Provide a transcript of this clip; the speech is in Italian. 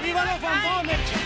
Viva la fanfone!